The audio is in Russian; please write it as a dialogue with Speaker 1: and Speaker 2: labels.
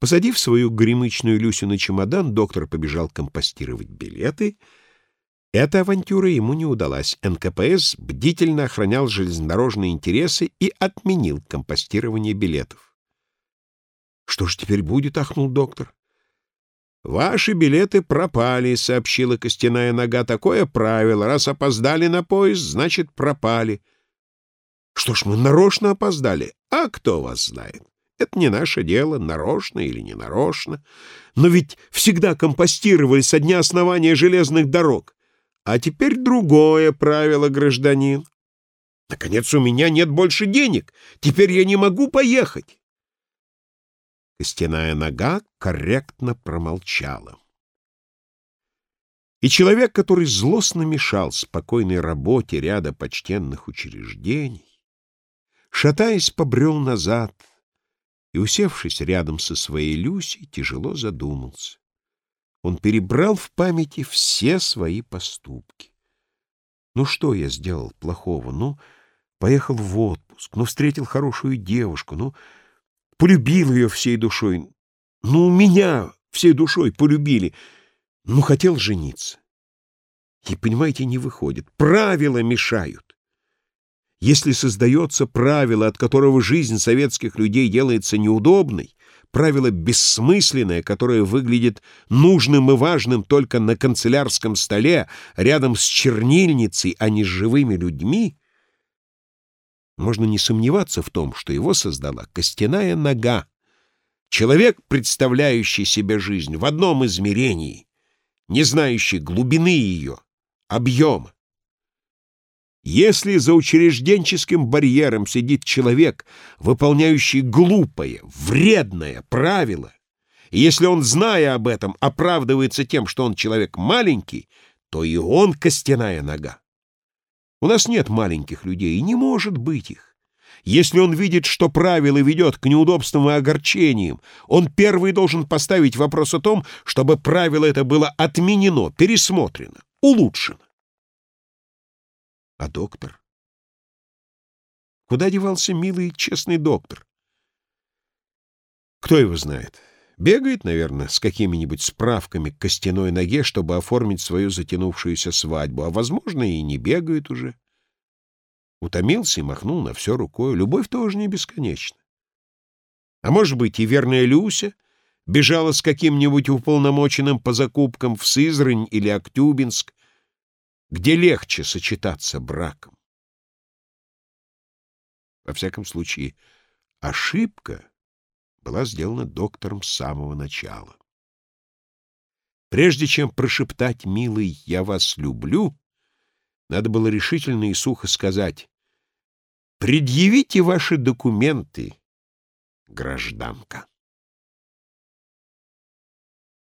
Speaker 1: Посадив свою гремычную Люсю на чемодан, доктор побежал компостировать билеты. Эта авантюра ему не удалась. НКПС бдительно охранял железнодорожные интересы и отменил компостирование билетов. «Что ж теперь будет?» — ахнул доктор. «Ваши билеты пропали», — сообщила костяная нога. «Такое правило. Раз опоздали на поезд, значит, пропали». «Что ж, мы нарочно опоздали. А кто вас знает?» Это не наше дело, нарочно или не нарочно. Но ведь всегда компостировали со дня основания железных дорог. А теперь другое правило, гражданин. Наконец, у меня нет больше денег. Теперь я не могу поехать. Костяная нога корректно промолчала. И человек, который злостно мешал спокойной работе ряда почтенных учреждений, шатаясь, побрел назад — и, усевшись рядом со своей Люсей, тяжело задумался. Он перебрал в памяти все свои поступки. Ну что я сделал плохого? Ну, поехал в отпуск, ну, встретил хорошую девушку, ну, полюбил ее всей душой. Ну, меня всей душой полюбили. Ну, хотел жениться. И, понимаете, не выходит. Правила мешают. Если создается правило, от которого жизнь советских людей делается неудобной, правило бессмысленное, которое выглядит нужным и важным только на канцелярском столе, рядом с чернильницей, а не с живыми людьми, можно не сомневаться в том, что его создала костяная нога, человек, представляющий себе жизнь в одном измерении, не знающий глубины ее, объема. Если за учрежденческим барьером сидит человек, выполняющий глупое, вредное правило, и если он, зная об этом, оправдывается тем, что он человек маленький, то и он костяная нога. У нас нет маленьких людей, и не может быть их. Если он видит, что правило ведет к неудобствам и огорчениям, он первый должен поставить вопрос о том, чтобы правило это было отменено, пересмотрено, улучшено. А доктор? Куда девался милый честный доктор? Кто его знает? Бегает, наверное, с какими-нибудь справками к костяной ноге, чтобы оформить свою затянувшуюся свадьбу, а, возможно, и не бегает уже. Утомился и махнул на все рукой. Любовь тоже не бесконечна. А может быть, и верная Люся бежала с каким-нибудь уполномоченным по закупкам в Сызрань или Актюбинск, где легче сочетаться браком. Во всяком случае, ошибка была сделана доктором с самого начала. Прежде чем прошептать «милый, я вас люблю», надо было решительно и сухо сказать «предъявите ваши документы, гражданка».